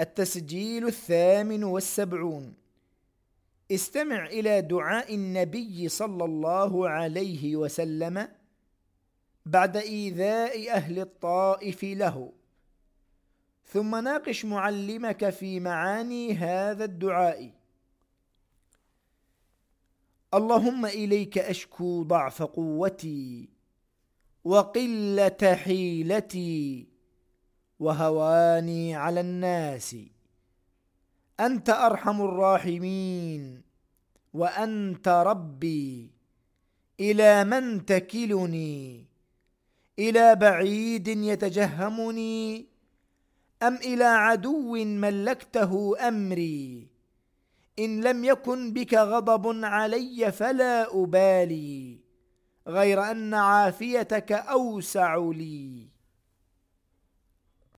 التسجيل الثامن والسبعون. استمع إلى دعاء النبي صلى الله عليه وسلم بعد إيذاء أهل الطائف له. ثم ناقش معلمك في معاني هذا الدعاء. اللهم إليك أشكو ضعف قوتي وقلة حيلتي وهواني على الناس. أنت أرحم الراحمين وأنت ربي إلى من تكلني؟ إلى بعيد يتجهمني؟ أم إلى عدو ملكته أمري؟ إن لم يكن بك غضب علي فلا أبالي غير أن عافيتك أوسع لي.